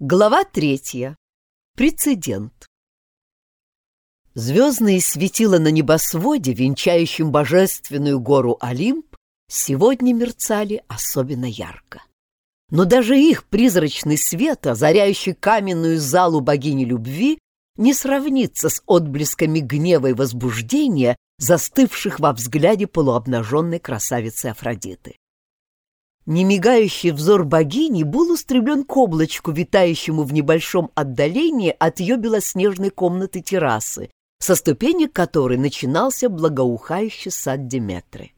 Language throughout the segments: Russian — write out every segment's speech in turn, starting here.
Глава третья. Прецедент. Звездные светила на небосводе, венчающем божественную гору Олимп, сегодня мерцали особенно ярко. Но даже их призрачный свет, озаряющий каменную залу богини любви, не сравнится с отблесками гнева и возбуждения, застывших во взгляде полуобнаженной красавицы Афродиты. Немигающий взор богини был устремлен к облачку, витающему в небольшом отдалении от ее белоснежной комнаты террасы, со ступенек которой начинался благоухающий сад Деметры.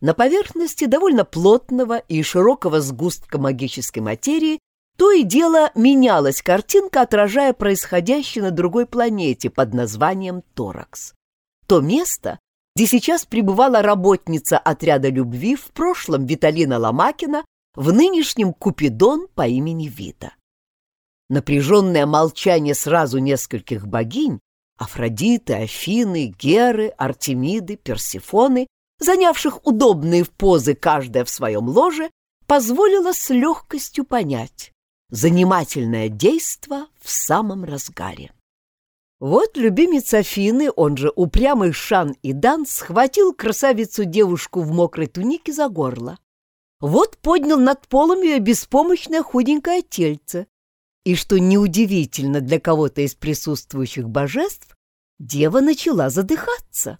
На поверхности довольно плотного и широкого сгустка магической материи то и дело менялась картинка, отражая происходящее на другой планете под названием Торакс. То место, где сейчас пребывала работница отряда любви, в прошлом Виталина Ломакина, в нынешнем Купидон по имени Вита. Напряженное молчание сразу нескольких богинь Афродиты, Афины, Геры, Артемиды, Персифоны, занявших удобные позы каждая в своем ложе, позволило с легкостью понять занимательное действо в самом разгаре. Вот любимец Афины, он же упрямый Шан и Дан, схватил красавицу-девушку в мокрой тунике за горло. Вот поднял над полом ее беспомощное худенькое тельце. И что неудивительно для кого-то из присутствующих божеств, дева начала задыхаться.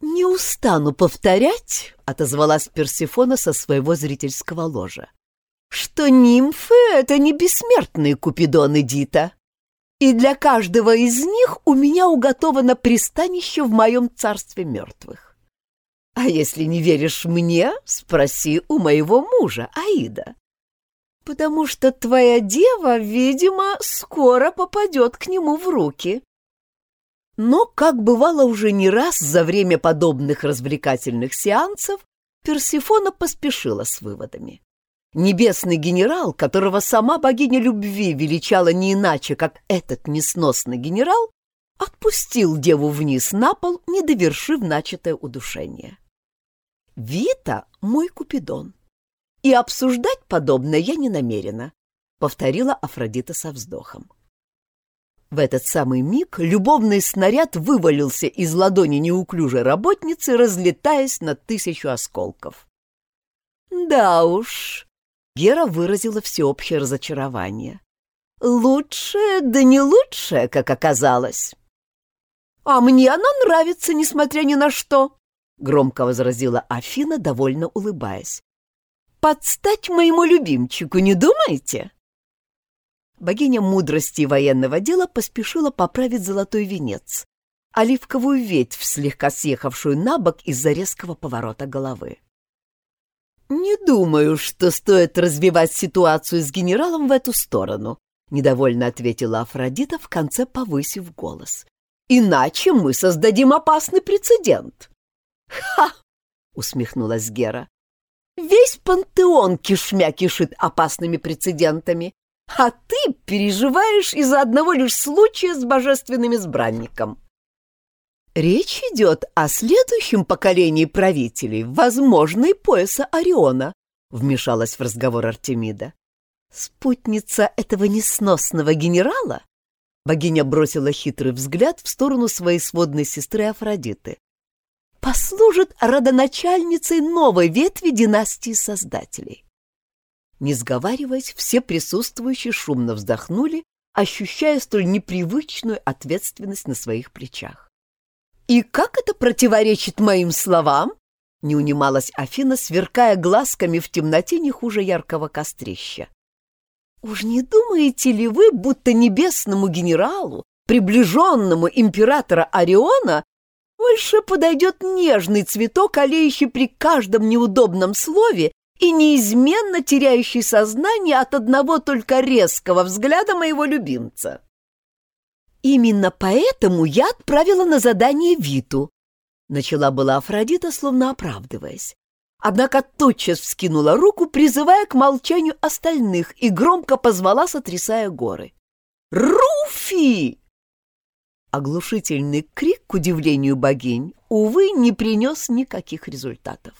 «Не устану повторять», — отозвалась Персифона со своего зрительского ложа, «что нимфы — это не бессмертные Купидоны Дита и для каждого из них у меня уготовано пристанище в моем царстве мертвых. А если не веришь мне, спроси у моего мужа, Аида. Потому что твоя дева, видимо, скоро попадет к нему в руки. Но, как бывало уже не раз за время подобных развлекательных сеансов, Персифона поспешила с выводами. Небесный генерал, которого сама богиня любви величала не иначе, как этот несносный генерал, отпустил деву вниз на пол, не довершив начатое удушение. «Вита — мой Купидон, и обсуждать подобное я не намерена», — повторила Афродита со вздохом. В этот самый миг любовный снаряд вывалился из ладони неуклюжей работницы, разлетаясь на тысячу осколков. «Да уж, Гера выразила всеобщее разочарование. «Лучшее, да не лучшее, как оказалось». «А мне она нравится, несмотря ни на что», — громко возразила Афина, довольно улыбаясь. «Подстать моему любимчику, не думаете?» Богиня мудрости и военного дела поспешила поправить золотой венец, оливковую ветвь, слегка съехавшую на бок из-за резкого поворота головы. «Не думаю, что стоит развивать ситуацию с генералом в эту сторону», — недовольно ответила Афродита, в конце повысив голос. «Иначе мы создадим опасный прецедент». «Ха!» — усмехнулась Гера. «Весь пантеон кишмя кишит опасными прецедентами, а ты переживаешь из-за одного лишь случая с божественным избранником». Речь идет о следующем поколении правителей, возможно, и пояса Ориона, вмешалась в разговор Артемида. Спутница этого несносного генерала? Богиня бросила хитрый взгляд в сторону своей сводной сестры Афродиты. Послужит родоначальницей новой ветви династии Создателей. Не сговариваясь, все присутствующие шумно вздохнули, ощущая столь непривычную ответственность на своих плечах. «И как это противоречит моим словам?» — не унималась Афина, сверкая глазками в темноте не хуже яркого кострища. «Уж не думаете ли вы, будто небесному генералу, приближенному императора Ориона, больше подойдет нежный цветок, олеющий при каждом неудобном слове и неизменно теряющий сознание от одного только резкого взгляда моего любимца?» Именно поэтому я отправила на задание Виту. Начала была Афродита, словно оправдываясь. Однако тотчас вскинула руку, призывая к молчанию остальных, и громко позвала, сотрясая горы. «Руфи!» Оглушительный крик, к удивлению богинь, увы, не принес никаких результатов.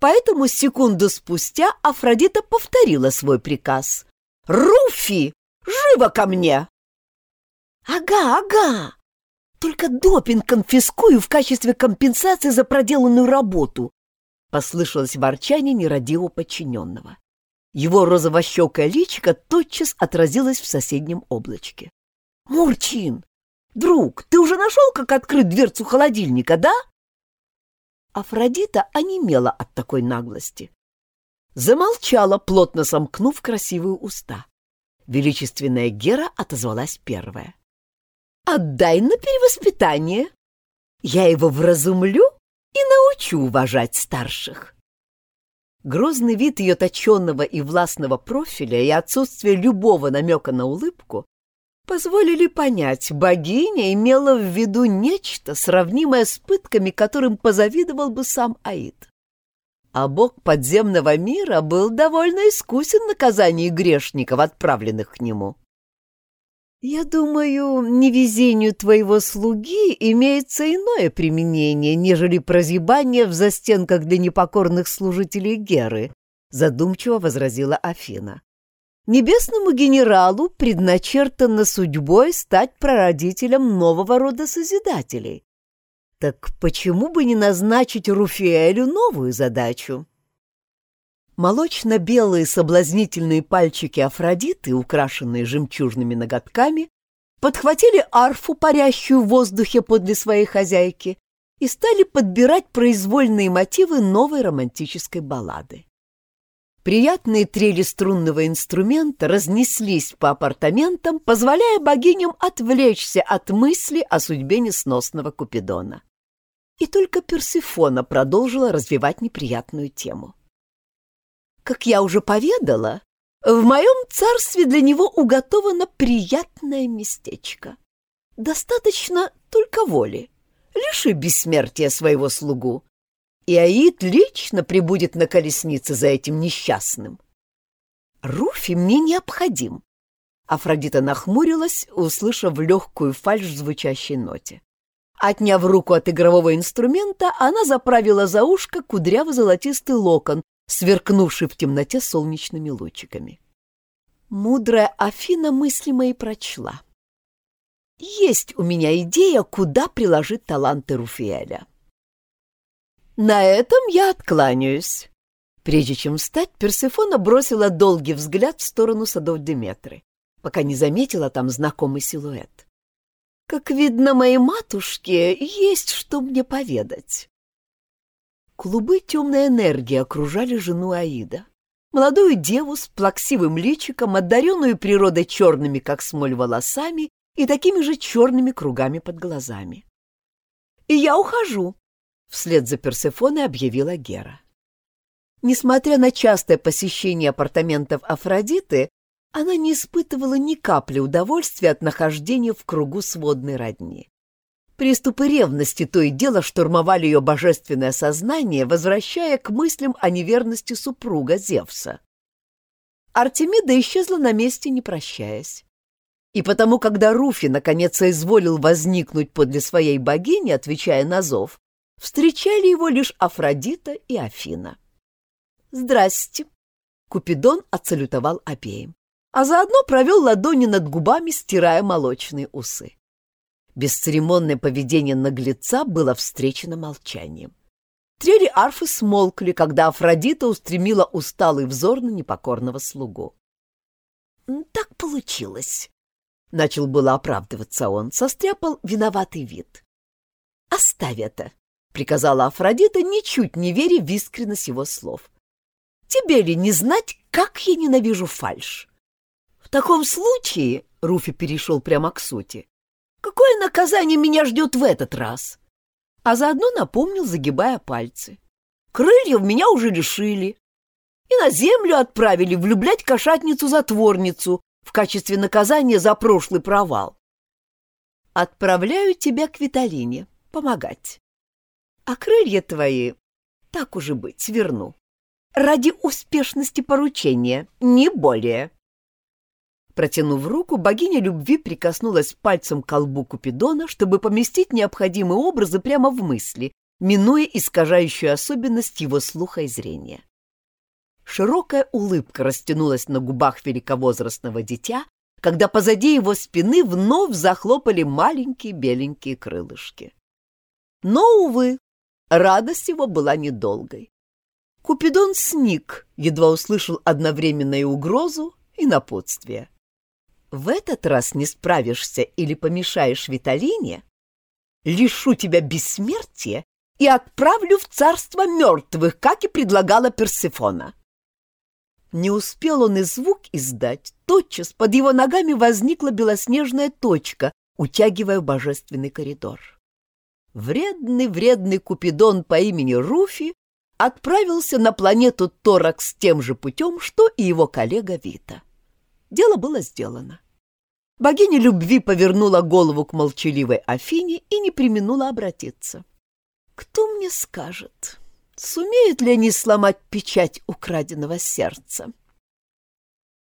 Поэтому секунду спустя Афродита повторила свой приказ. Руфи! Живо ко мне!» «Ага, ага! Только допинг конфискую в качестве компенсации за проделанную работу!» Послышалось ворчание нерадивого подчиненного. Его розово-щекое личико тотчас отразилось в соседнем облачке. «Мурчин! Друг, ты уже нашел, как открыть дверцу холодильника, да?» Афродита онемела от такой наглости. Замолчала, плотно сомкнув красивые уста. Величественная Гера отозвалась первая. «Отдай на перевоспитание. Я его вразумлю и научу уважать старших». Грозный вид ее точенного и властного профиля и отсутствие любого намека на улыбку позволили понять, богиня имела в виду нечто, сравнимое с пытками, которым позавидовал бы сам Аид. А бог подземного мира был довольно искусен в грешников, отправленных к нему. «Я думаю, невезению твоего слуги имеется иное применение, нежели прозябание в застенках для непокорных служителей Геры», задумчиво возразила Афина. Небесному генералу предначертано судьбой стать прародителем нового рода Созидателей. Так почему бы не назначить Руфиэлю новую задачу? Молочно-белые соблазнительные пальчики Афродиты, украшенные жемчужными ноготками, подхватили арфу, парящую в воздухе подле своей хозяйки, и стали подбирать произвольные мотивы новой романтической баллады. Приятные трели струнного инструмента разнеслись по апартаментам, позволяя богиням отвлечься от мысли о судьбе несносного Купидона. И только Персифона продолжила развивать неприятную тему. Как я уже поведала, в моем царстве для него уготовано приятное местечко. Достаточно только воли. Лиши бессмертия своего слугу, и Аид лично прибудет на колеснице за этим несчастным. Руфи мне необходим. Афродита нахмурилась, услышав легкую фальшь в звучащей ноте. Отняв руку от игрового инструмента, она заправила за ушко кудрявый золотистый локон, сверкнувший в темноте солнечными лучиками. Мудрая Афина мысли мои прочла. Есть у меня идея, куда приложить таланты Руфиэля. На этом я откланяюсь. Прежде чем встать, Персефона бросила долгий взгляд в сторону садов Деметры, пока не заметила там знакомый силуэт. Как видно, моей матушке есть что мне поведать. Клубы темной энергии окружали жену Аида. Молодую деву с плаксивым личиком, одаренную природой черными, как смоль, волосами и такими же черными кругами под глазами. «И я ухожу», Вслед за Персефоной объявила Гера. Несмотря на частое посещение апартаментов Афродиты, она не испытывала ни капли удовольствия от нахождения в кругу сводной родни. Приступы ревности то и дело штурмовали ее божественное сознание, возвращая к мыслям о неверности супруга Зевса. Артемида исчезла на месте, не прощаясь. И потому, когда Руфи наконец соизволил возникнуть подле своей богини, отвечая на зов, встречали его лишь Афродита и Афина. «Здрасте!» — Купидон отсалютовал обеим, а заодно провел ладони над губами, стирая молочные усы. Бесцеремонное поведение наглеца было встречено молчанием. Трели арфы смолкли, когда Афродита устремила усталый взор на непокорного слугу. «Так получилось», — начал было оправдываться он, состряпал виноватый вид. «Оставь это», — приказала Афродита, ничуть не веря в искренность его слов. «Тебе ли не знать, как я ненавижу фальшь?» «В таком случае», — Руфи перешел прямо к сути, «какое наказание меня ждет в этот раз?» А заодно напомнил, загибая пальцы. «Крыльев меня уже лишили, и на землю отправили влюблять кошатницу-затворницу в качестве наказания за прошлый провал. Отправляю тебя к Виталине помогать. А крылья твои, так уже быть, верну. Ради успешности поручения, не более. Протянув руку, богиня любви прикоснулась пальцем к колбу Купидона, чтобы поместить необходимые образы прямо в мысли, минуя искажающую особенность его слуха и зрения. Широкая улыбка растянулась на губах великовозрастного дитя, когда позади его спины вновь захлопали маленькие беленькие крылышки. Но, увы, радость его была недолгой. Купидон сник, едва услышал одновременно и угрозу, и напутствие. «В этот раз не справишься или помешаешь Виталине, лишу тебя бессмертия и отправлю в царство мертвых, как и предлагала Персефона». Не успел он и звук издать, тотчас под его ногами возникла белоснежная точка, утягивая божественный коридор. Вредный-вредный Купидон по имени Руфи отправился на планету Торакс тем же путем, что и его коллега Вита. Дело было сделано. Богиня любви повернула голову к молчаливой Афине и не применула обратиться. «Кто мне скажет, сумеют ли они сломать печать украденного сердца?»